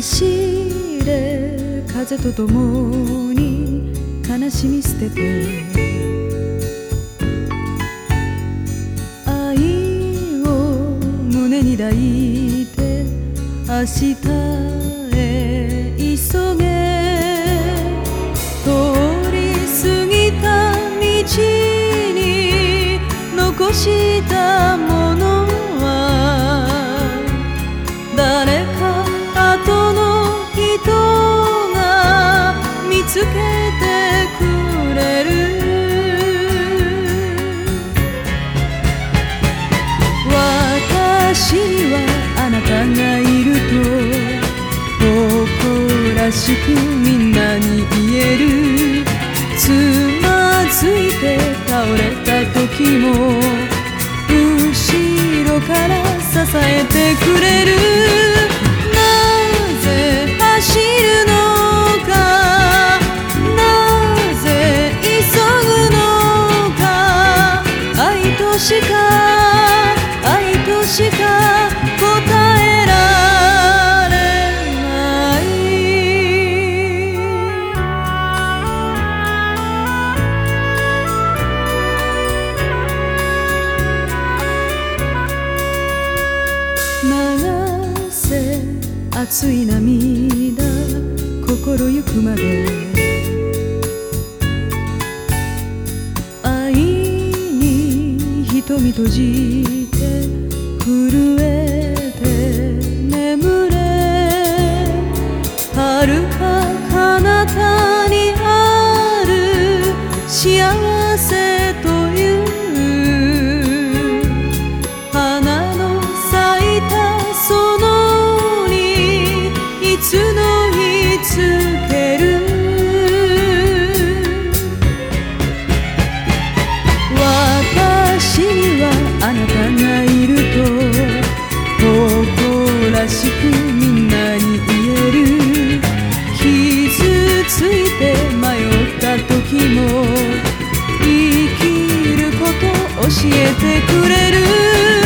走れ風とともに悲しみ捨てて。愛を胸に抱いて明日へ急げ。通り過ぎた道に残したもの。けてくれる。私にはあなたがいると誇らしくみんなに言える。つまずいて倒れた時も後ろから支えてくれる。しか愛としか答えられない流せ熱い涙心ゆくまで瞳閉じて震えて眠れ。遥か彼方にある幸せ。えてくれる。